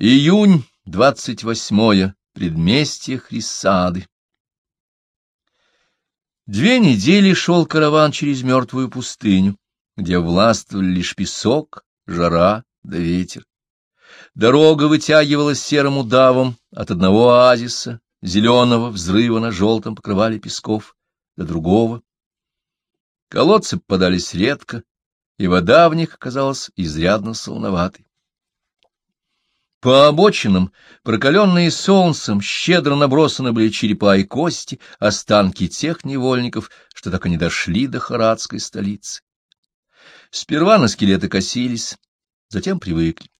Июнь, двадцать восьмое, предместье Хрисады. Две недели шел караван через мертвую пустыню, где властвовали лишь песок, жара да ветер. Дорога вытягивалась серым удавом от одного оазиса, зеленого взрыва на желтом покрывале песков, до другого. Колодцы попадались редко, и вода в них оказалась изрядно солоноватой. По обочинам, прокаленные солнцем, щедро набросаны были черепа и кости, останки тех невольников, что так и не дошли до харадской столицы. Сперва на скелеты косились, затем привыкли.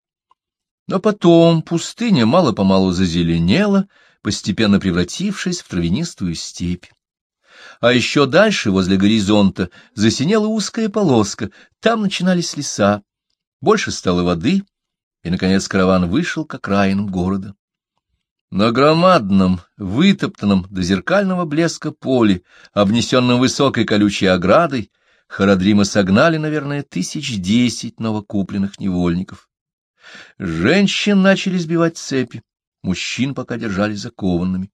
Но потом пустыня мало-помалу зазеленела, постепенно превратившись в травянистую степь. А еще дальше, возле горизонта, засинела узкая полоска, там начинались леса. Больше стало воды — и, наконец, караван вышел к окраинам города. На громадном, вытоптанном до зеркального блеска поле, обнесенном высокой колючей оградой, Харадрима согнали, наверное, тысяч десять новокупленных невольников. Женщин начали сбивать цепи, мужчин пока держали закованными.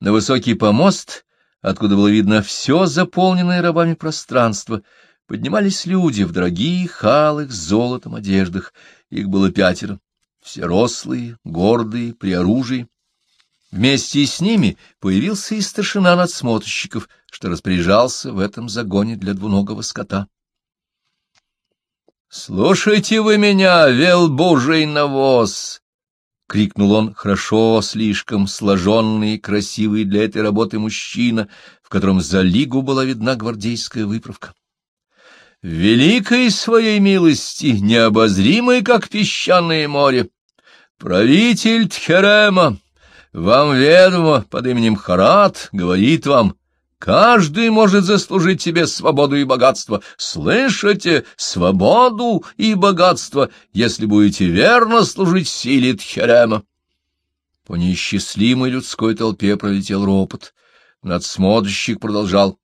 На высокий помост, откуда было видно все заполненное рабами пространство, поднимались люди в дорогих, алых, золотом одеждах, их было пятеро, все рослые, гордые, при оружии. Вместе с ними появился и старшина надсмотрщиков, что распоряжался в этом загоне для двуногого скота. — Слушайте вы меня, вел божий навоз! — крикнул он, хорошо, слишком сложенный и красивый для этой работы мужчина, в котором за лигу была видна гвардейская выправка великой своей милости, необозримой, как песчаное море. Правитель Тхерема, вам ведомо под именем Харат, говорит вам, каждый может заслужить себе свободу и богатство. Слышите, свободу и богатство, если будете верно служить силе Тхерема. По неисчислимой людской толпе пролетел ропот. Надсмотрщик продолжал.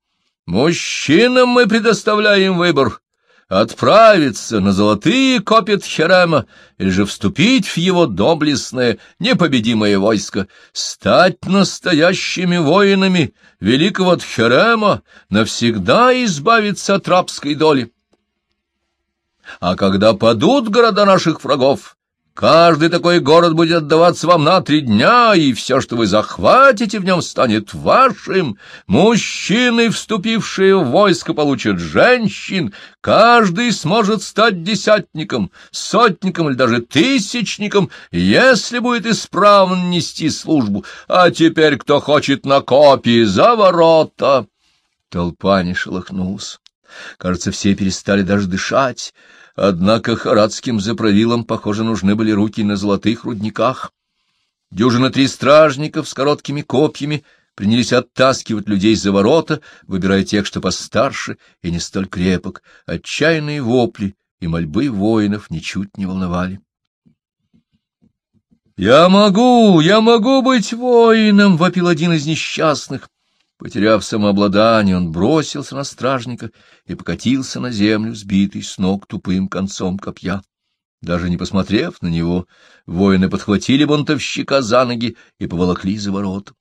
Мужчинам мы предоставляем выбор — отправиться на золотые копья Херема или же вступить в его доблестное, непобедимое войско, стать настоящими воинами великого Тхерема, навсегда избавиться от рабской доли. А когда падут города наших врагов, Каждый такой город будет отдаваться вам на три дня, и все, что вы захватите в нем, станет вашим. Мужчины, вступившие в войско, получат женщин. Каждый сможет стать десятником, сотником или даже тысячником, если будет исправно нести службу. А теперь кто хочет на копии за ворота? Толпа не шелохнулась. Кажется, все перестали даже дышать. Однако харадским заправилам, похоже, нужны были руки на золотых рудниках. Дюжина три стражников с короткими копьями принялись оттаскивать людей за ворота, выбирая тех, что постарше и не столь крепок. Отчаянные вопли и мольбы воинов ничуть не волновали. «Я могу, я могу быть воином!» — вопил один из несчастных. Потеряв самообладание, он бросился на стражника и покатился на землю, сбитый с ног тупым концом копья. Даже не посмотрев на него, воины подхватили бунтовщика за ноги и поволокли за ворот.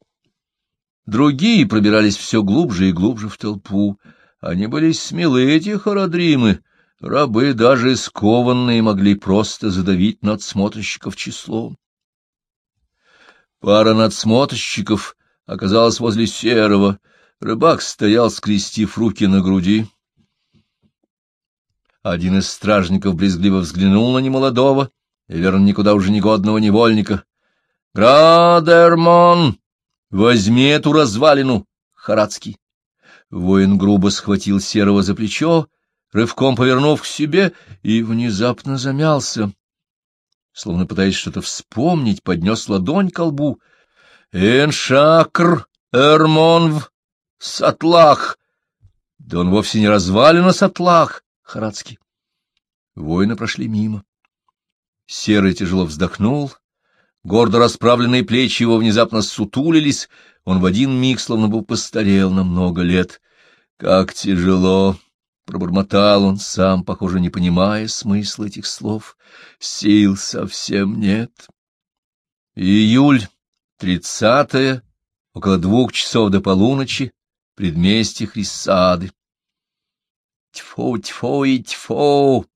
Другие пробирались все глубже и глубже в толпу. Они были смелы, эти хородримы. Рабы, даже скованные, могли просто задавить надсмотрщиков числом. Пара надсмотрщиков оказалась возле серого. Рыбак стоял, скрестив руки на груди. Один из стражников брезгливо взглянул на немолодого, и, верно, никуда уже негодного невольника. — Градермон, возьми эту развалину, Харадский. Воин грубо схватил серого за плечо, рывком повернув к себе, и внезапно замялся. Словно пытаясь что-то вспомнить, поднес ладонь к лбу — Эншакр, Эрмонв, Сатлах. Да он вовсе не развалина Сатлах, Харадский. Воины прошли мимо. Серый тяжело вздохнул. Гордо расправленные плечи его внезапно сутулились. Он в один миг словно бы постарел на много лет. Как тяжело, — пробормотал он, сам, похоже, не понимая смысла этих слов. Сил совсем нет. Июль, тридцатое, около двух часов до полуночи, предместье Хриссады. Тьфу, тьфу и тьфу!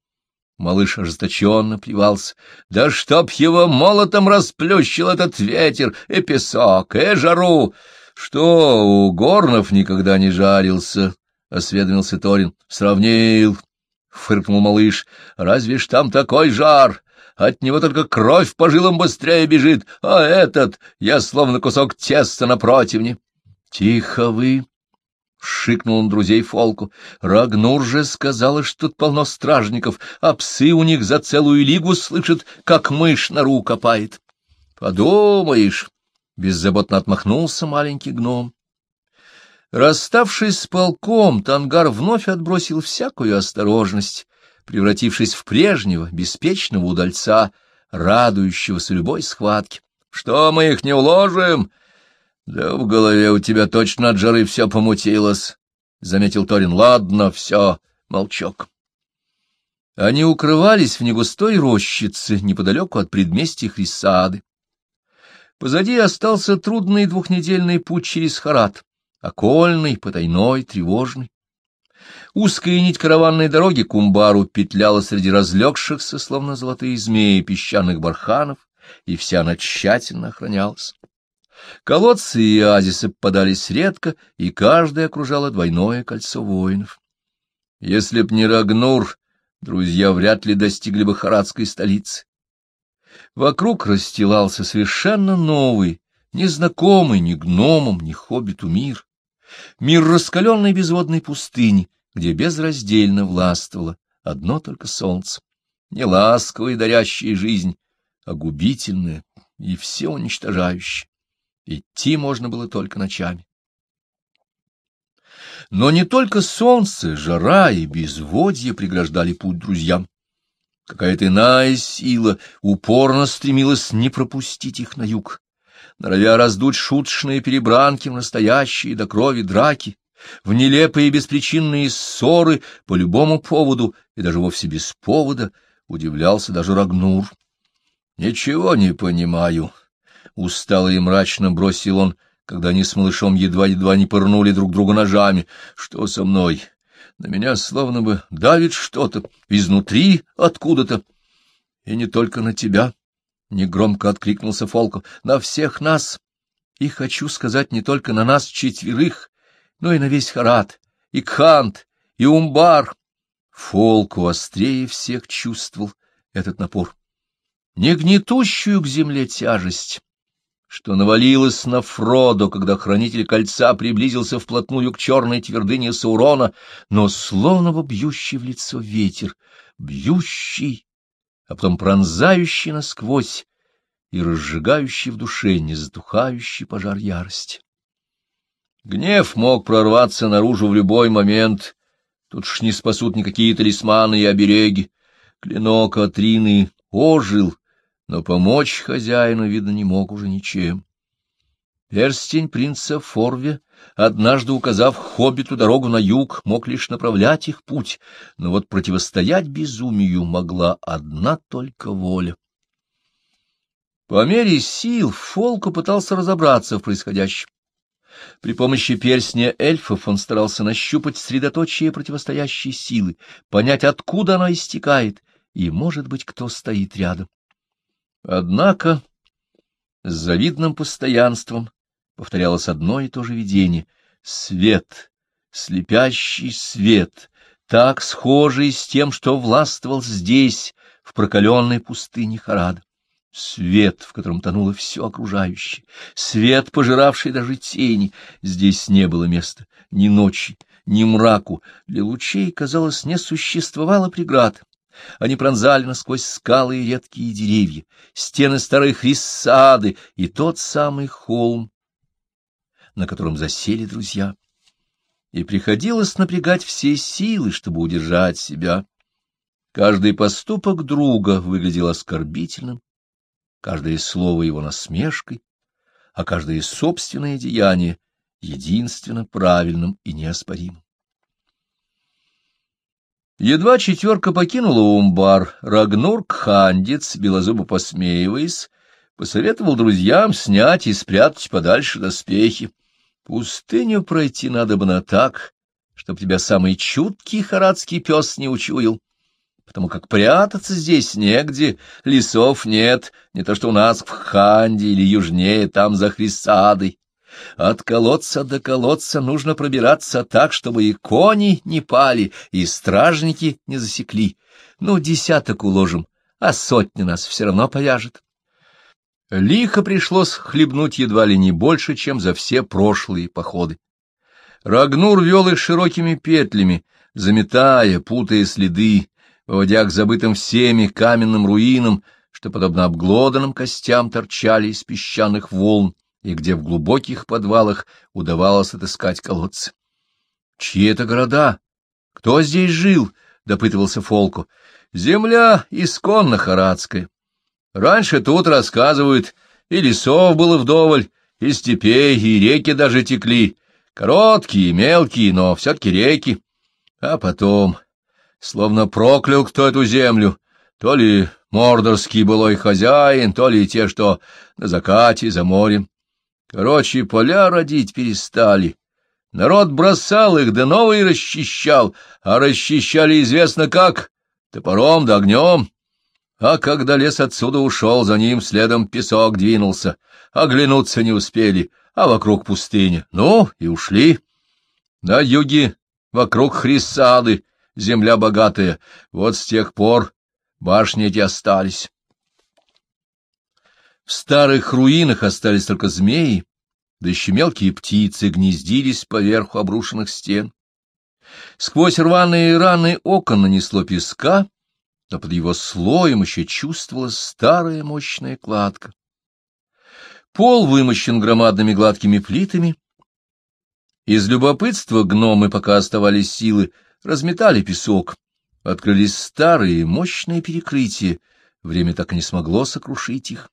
Малыш ожесточенно плевался. Да чтоб его молотом расплющил этот ветер, и песок, и жару! Что, у горнов никогда не жарился? — осведомился Торин. — Сравнил, — фыркнул малыш. — Разве ж там такой жар? От него только кровь по жилам быстрее бежит, а этот, я словно кусок теста на противне. — Тихо вы! — шикнул он друзей Фолку. — Рагнур же сказала, что тут полно стражников, а псы у них за целую лигу слышат, как мышь нору копает. — Подумаешь! — беззаботно отмахнулся маленький гном. Расставшись с полком, Тангар вновь отбросил всякую осторожность, превратившись в прежнего, беспечного удальца, радующегося любой схватке. — Что, мы их не уложим? Да в голове у тебя точно от жары все помутилось, — заметил Торин. — Ладно, все, молчок. Они укрывались в негустой рощице неподалеку от предместья Хрисады. Позади остался трудный двухнедельный путь через Харат, окольный, потайной, тревожный. Узкая нить караванной дороги к Умбару петляла среди разлегшихся, словно золотые змеи, песчаных барханов, и вся она тщательно охранялась. Колодцы и оазисы попадались редко, и каждый окружало двойное кольцо воинов. Если б не Рагнур, друзья вряд ли достигли бы харадской столицы. Вокруг расстилался совершенно новый, незнакомый ни гномам, ни хоббиту мир. Мир раскаленной безводной пустыни, где безраздельно властвовало одно только солнце. Не ласковая дарящая жизнь, а губительная и все уничтожающая. Идти можно было только ночами. Но не только солнце, жара и безводье преграждали путь друзьям. Какая-то иная сила упорно стремилась не пропустить их на юг, норовя раздуть шуточные перебранки в настоящие до крови драки, в нелепые беспричинные ссоры по любому поводу и даже вовсе без повода, удивлялся даже Рагнур. — Ничего не понимаю, Устало и мрачно бросил он, когда они с малышом едва-едва не пырнули друг друга ножами. Что со мной? На меня словно бы давит что-то, изнутри откуда-то. И не только на тебя, — негромко откликнулся Фолков, — на всех нас. И хочу сказать не только на нас четверых, но и на весь Харат, и Кхант, и Умбар. Фолку острее всех чувствовал этот напор. Не гнетущую к земле тяжесть, что навалилось на Фродо, когда хранитель кольца приблизился вплотную к черной твердыне Саурона, но словно бьющий в лицо ветер, бьющий, а потом пронзающий насквозь и разжигающий в душе незатухающий пожар ярости. Гнев мог прорваться наружу в любой момент, тут ж не спасут никакие талисманы и обереги. Клинок Атрины ожил, но помочь хозяину, видно, не мог уже ничем. Перстень принца Форве, однажды указав хоббиту дорогу на юг, мог лишь направлять их путь, но вот противостоять безумию могла одна только воля. По мере сил Фолку пытался разобраться в происходящем. При помощи перстня эльфов он старался нащупать средоточие противостоящей силы, понять, откуда она истекает, и, может быть, кто стоит рядом. Однако с завидным постоянством повторялось одно и то же видение — свет, слепящий свет, так схожий с тем, что властвовал здесь, в прокаленной пустыне Харада. Свет, в котором тонуло все окружающее, свет, пожиравший даже тени. Здесь не было места ни ночи, ни мраку. Для лучей, казалось, не существовало преград. Они пронзали насквозь скалы и редкие деревья, стены старой хриссады и тот самый холм, на котором засели друзья. И приходилось напрягать все силы, чтобы удержать себя. Каждый поступок друга выглядел оскорбительным, каждое слово его насмешкой, а каждое собственное деяние единственно правильным и неоспоримым. Едва четверка покинула умбар, Рагнур Кхандец, белозубо посмеиваясь, посоветовал друзьям снять и спрятать подальше доспехи. Пустыню пройти надо бы на так, чтоб тебя самый чуткий харадский пес не учуял, потому как прятаться здесь негде, лесов нет, не то что у нас в Ханде или южнее, там за Хрисадой. От колодца до колодца нужно пробираться так, чтобы и кони не пали, и стражники не засекли. Ну, десяток уложим, а сотня нас все равно повяжет. Лихо пришлось хлебнуть едва ли не больше, чем за все прошлые походы. Рагнур вел их широкими петлями, заметая, путая следы, выводя к забытым всеми каменным руинам, что, подобно обглоданным костям, торчали из песчаных волн, и где в глубоких подвалах удавалось отыскать колодцы. — Чьи это города? Кто здесь жил? — допытывался Фолку. — Земля исконно харадская. Раньше тут, рассказывают, и лесов было вдоволь, и степей, и реки даже текли, короткие, мелкие, но все-таки реки. А потом, словно проклял кто эту землю, то ли мордорский былой хозяин, то ли те, что на закате за морем. Короче, поля родить перестали. Народ бросал их, да новые расчищал, а расчищали известно как, топором да огнем. А когда лес отсюда ушел, за ним следом песок двинулся. Оглянуться не успели, а вокруг пустыня. Ну, и ушли. На юге, вокруг Хрисады, земля богатая. Вот с тех пор башни эти остались. В старых руинах остались только змеи, да еще мелкие птицы гнездились поверху обрушенных стен. Сквозь рваные раны окон нанесло песка, но под его слоем еще чувствовалась старая мощная кладка. Пол вымощен громадными гладкими плитами. Из любопытства гномы, пока оставались силы, разметали песок. Открылись старые мощные перекрытия, время так и не смогло сокрушить их.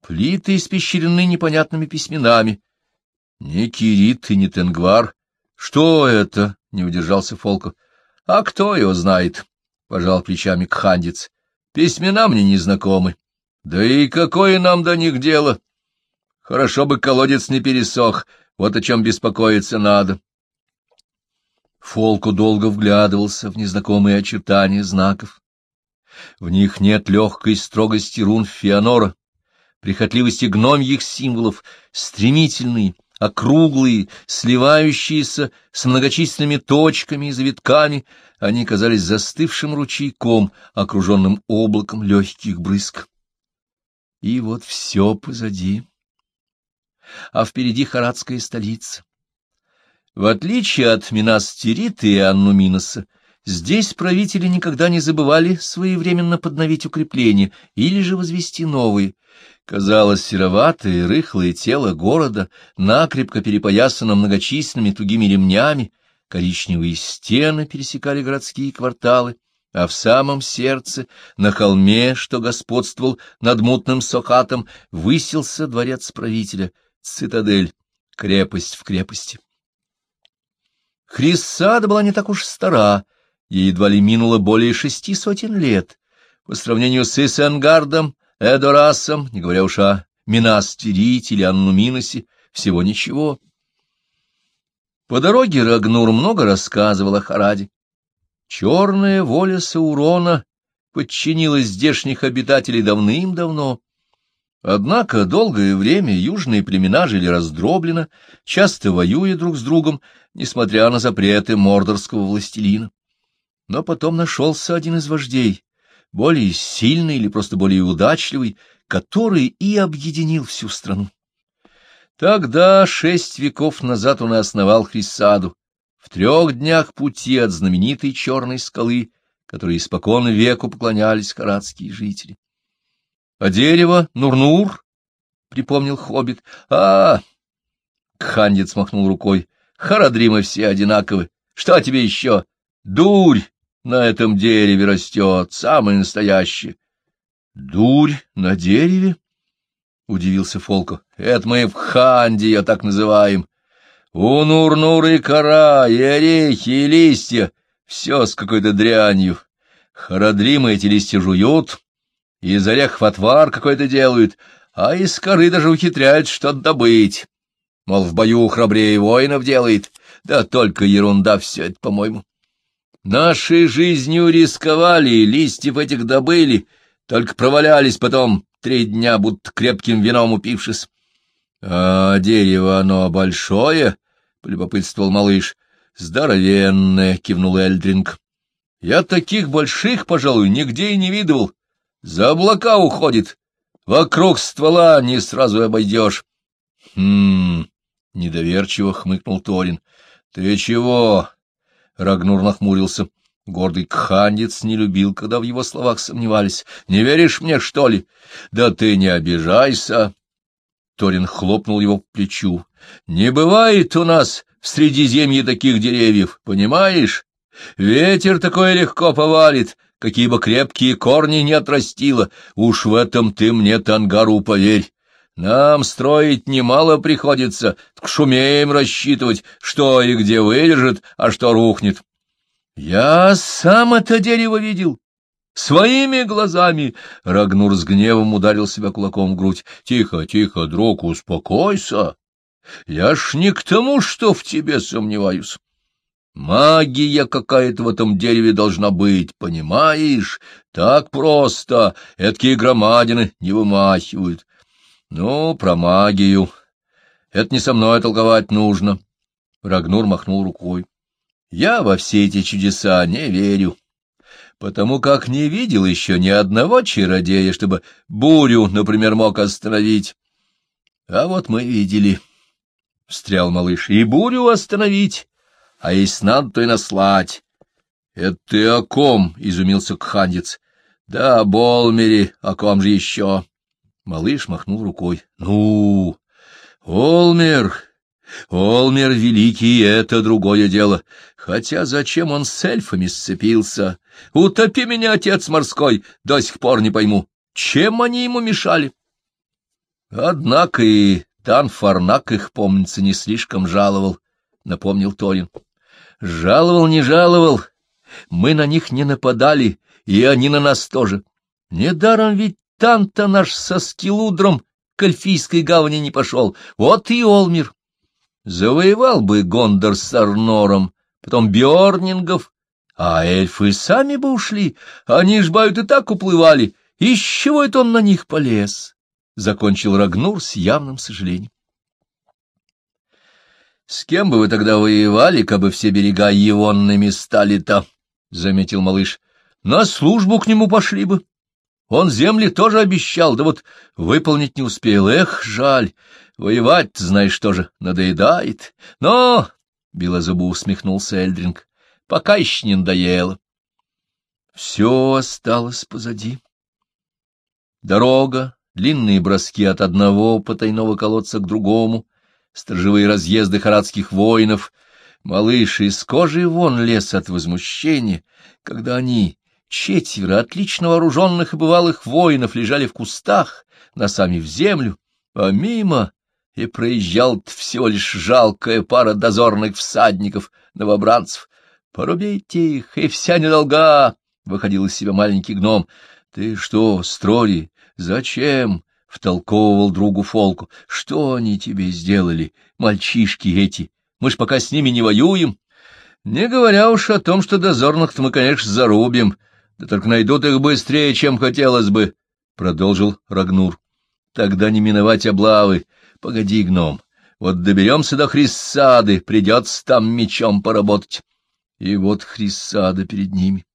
Плиты испещрены непонятными письменами. Ни Кирит и ни Тенгвар. Что это? — не удержался Фолко. — А кто его знает? — пожал плечами Кхандец. — Письмена мне не знакомы. Да и какое нам до них дело? Хорошо бы колодец не пересох, вот о чем беспокоиться надо. Фолку долго вглядывался в незнакомые очертания знаков. В них нет легкой строгости рун Феонора, прихотливости гномьих символов, стремительные, округлые, сливающиеся с многочисленными точками и завитками, они казались застывшим ручейком, окруженным облаком легких брызг. И вот все позади. А впереди харадская столица. В отличие от Минас-Тирита и Аннуминоса, здесь правители никогда не забывали своевременно подновить укрепления или же возвести новые — Казалось, сероватое, рыхлое тело города, накрепко перепоясано многочисленными тугими ремнями, коричневые стены пересекали городские кварталы, а в самом сердце, на холме, что господствовал над мутным сокатом, высился дворец правителя, цитадель, крепость в крепости. Хриссада была не так уж стара, ей едва ли минуло более шести сотен лет. По сравнению с Исенгардом, Эдорасом, не говоря уж о Минастерите или Аннуминосе, всего ничего. По дороге Рагнур много рассказывал о Хараде. Черная воля Саурона подчинилась здешних обитателей давным-давно. Однако долгое время южные племена жили раздробленно, часто воюя друг с другом, несмотря на запреты мордорского властелина. Но потом нашелся один из вождей, более сильный или просто более удачливый, который и объединил всю страну. Тогда, шесть веков назад, он и основал Хрисаду, в трех днях пути от знаменитой черной скалы, которой испокон веку поклонялись харадские жители. — А дерево Нур-Нур? — припомнил хоббит. — А, — Кхандец махнул рукой, — харадримы все одинаковы. Что тебе еще? Дурь! На этом дереве растет, самое настоящее. — Дурь на дереве? — удивился Фолко. — Это мы в Ханде ее так называем. У Нур-Нур и кора, и орехи, и листья — Все с какой-то дрянью. Хародримы эти листья жуют, из орехов отвар какой-то делают, а из коры даже ухитряют что-то добыть. Мол, в бою храбрее воинов делает, да только ерунда все это, по-моему. Нашей жизнью рисковали, листьев этих добыли, только провалялись потом три дня, будто крепким вином упившись. — А дерево оно большое? — полюбопытствовал малыш. — Здоровенное, — кивнул Эльдринг. — Я таких больших, пожалуй, нигде и не видывал. За облака уходит. Вокруг ствола не сразу обойдешь. — Хм... — недоверчиво хмыкнул Торин. — Ты чего? — Рагнур нахмурился. Гордый кхандец не любил, когда в его словах сомневались. — Не веришь мне, что ли? Да ты не обижайся. Торин хлопнул его по плечу. — Не бывает у нас в Средиземье таких деревьев, понимаешь? Ветер такое легко повалит, какие бы крепкие корни не отрастило. Уж в этом ты мне, Тангару, поверь. Нам строить немало приходится, так шумеем рассчитывать, что и где выдержит, а что рухнет. Я сам это дерево видел. Своими глазами Рагнур с гневом ударил себя кулаком в грудь. Тихо, тихо, друг, успокойся. Я ж не к тому, что в тебе сомневаюсь. Магия какая-то в этом дереве должна быть, понимаешь? Так просто, эткие громадины не вымахивают. Ну, про магию. Это не со мной толковать нужно. Рагнур махнул рукой. Я во все эти чудеса не верю, потому как не видел еще ни одного чародея, чтобы бурю, например, мог остановить. А вот мы видели, — встрял малыш, — и бурю остановить, а если надо, то и наслать. — Это ты о ком? — изумился кхандец. — Да, о Болмере, о ком же еще? Малыш махнул рукой. — Ну, Олмер, Олмер Великий — это другое дело. Хотя зачем он с эльфами сцепился? Утопи меня, отец морской, до сих пор не пойму. Чем они ему мешали? Однако и Танфарнак их, помнится, не слишком жаловал, — напомнил Торин. Жаловал, не жаловал. Мы на них не нападали, и они на нас тоже. Недаром ведь Танта наш со Скилудром к Эльфийской гавани не пошел. Вот и Олмир. Завоевал бы Гондор с Арнором, потом Бьорнингов, а эльфы сами бы ушли, они ж, бают, и так уплывали. Из чего это он на них полез? — закончил Рагнур с явным сожалением. — С кем бы вы тогда воевали, кабы все берега Евонными стали-то? — заметил малыш. — На службу к нему пошли бы. Он земли тоже обещал, да вот выполнить не успел. Эх, жаль, воевать, знаешь, тоже надоедает. Но, — белозубо усмехнулся Эльдринг, — пока еще не надоело. Все осталось позади. Дорога, длинные броски от одного потайного колодца к другому, сторожевые разъезды харадских воинов. Малыш из кожи вон лез от возмущения, когда они Четверо отлично вооруженных и бывалых воинов лежали в кустах, носами в землю, а мимо и проезжал всего лишь жалкая пара дозорных всадников, новобранцев. «Порубите их, и вся недолга!» — выходил из себя маленький гном. «Ты что, Строри, зачем?» — втолковывал другу Фолку. «Что они тебе сделали, мальчишки эти? Мы ж пока с ними не воюем. Не говоря уж о том, что дозорных-то мы, конечно, зарубим». Да только найдут их быстрее, чем хотелось бы, — продолжил Рагнур. — Тогда не миновать облавы. Погоди, гном, вот доберемся до Хриссады, придется там мечом поработать. И вот Хриссада перед ними.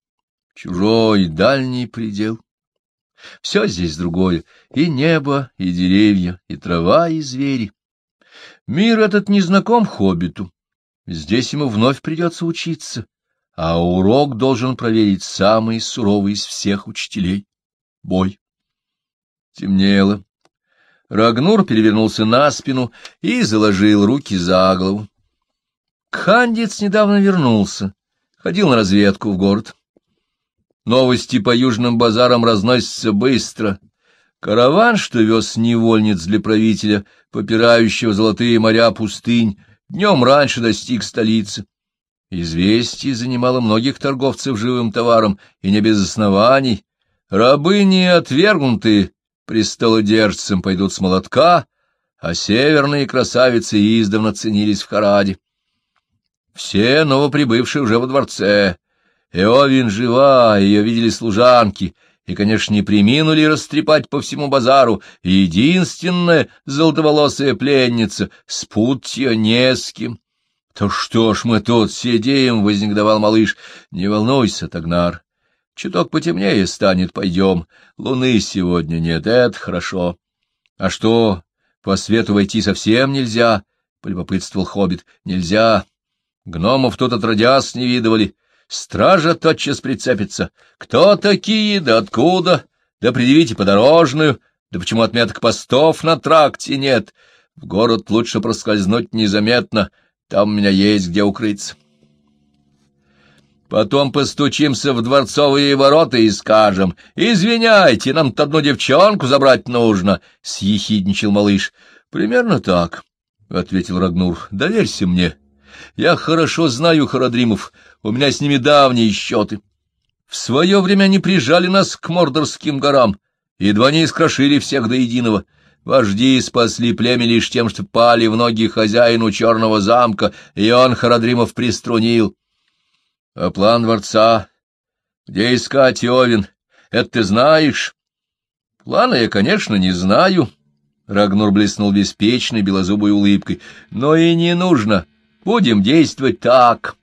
Чужой дальний предел. Все здесь другое — и небо, и деревья, и трава, и звери. Мир этот не знаком хоббиту. Здесь ему вновь придется учиться а урок должен проверить самый суровый из всех учителей — бой. Темнело. Рагнур перевернулся на спину и заложил руки за голову. Кхандец недавно вернулся, ходил на разведку в город. Новости по южным базарам разносятся быстро. Караван, что вез невольниц для правителя, попирающего золотые моря пустынь, днем раньше достиг столицы. Известие занимало многих торговцев живым товаром, и не без оснований. Рабыни отвергнутые престолодержцам пойдут с молотка, а северные красавицы издавна ценились в Хараде. Все новоприбывшие уже во дворце. Эовин жива, ее видели служанки, и, конечно, не приминули растрепать по всему базару. Единственная золотоволосая пленница, спут ее не с кем. — То что ж мы тут сидим? — вознегодовал малыш. — Не волнуйся, Тагнар. Чуток потемнее станет, пойдем. Луны сегодня нет, это хорошо. — А что, по свету войти совсем нельзя? — полюбопытствовал хоббит. — Нельзя. Гномов тут отродясь не видывали. Стража тотчас прицепится. Кто такие, да откуда? Да предъявите подорожную. Да почему отметок постов на тракте нет? В город лучше проскользнуть незаметно — там у меня есть где укрыться. Потом постучимся в дворцовые ворота и скажем, «Извиняйте, нам-то одну девчонку забрать нужно», — съехидничал малыш. «Примерно так», — ответил Рагнур, — «доверься мне. Я хорошо знаю Харадримов, у меня с ними давние счеты. В свое время они прижали нас к Мордорским горам, едва не искрошили всех до единого». Вожди спасли племя лишь тем, что пали в ноги хозяину черного замка, и он Харадримов приструнил. А план дворца? Где искать Иовин? Это ты знаешь? Плана я, конечно, не знаю. Рагнур блеснул беспечной белозубой улыбкой. Но и не нужно. Будем действовать так.